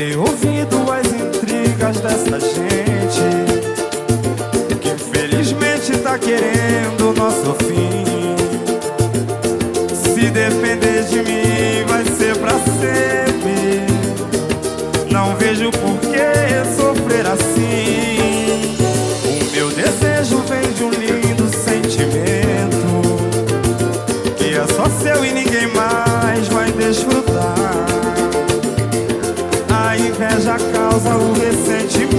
Dei ouvido as intrigas dessa gente Que infelizmente tá querendo nosso fim. Se depender de mim vai ser pra sempre. Não vejo por que sofrer assim. O meu desejo vem de um lindo sentimento Que é só seu e ninguém mais vai desfrutar. Causa o ressentimento.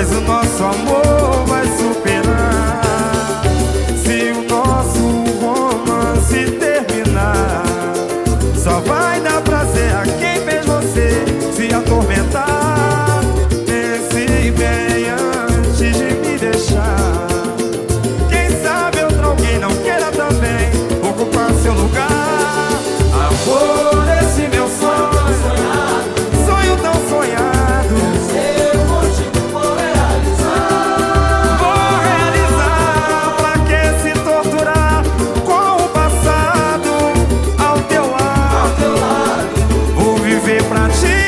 Mas o nosso amor pra ti.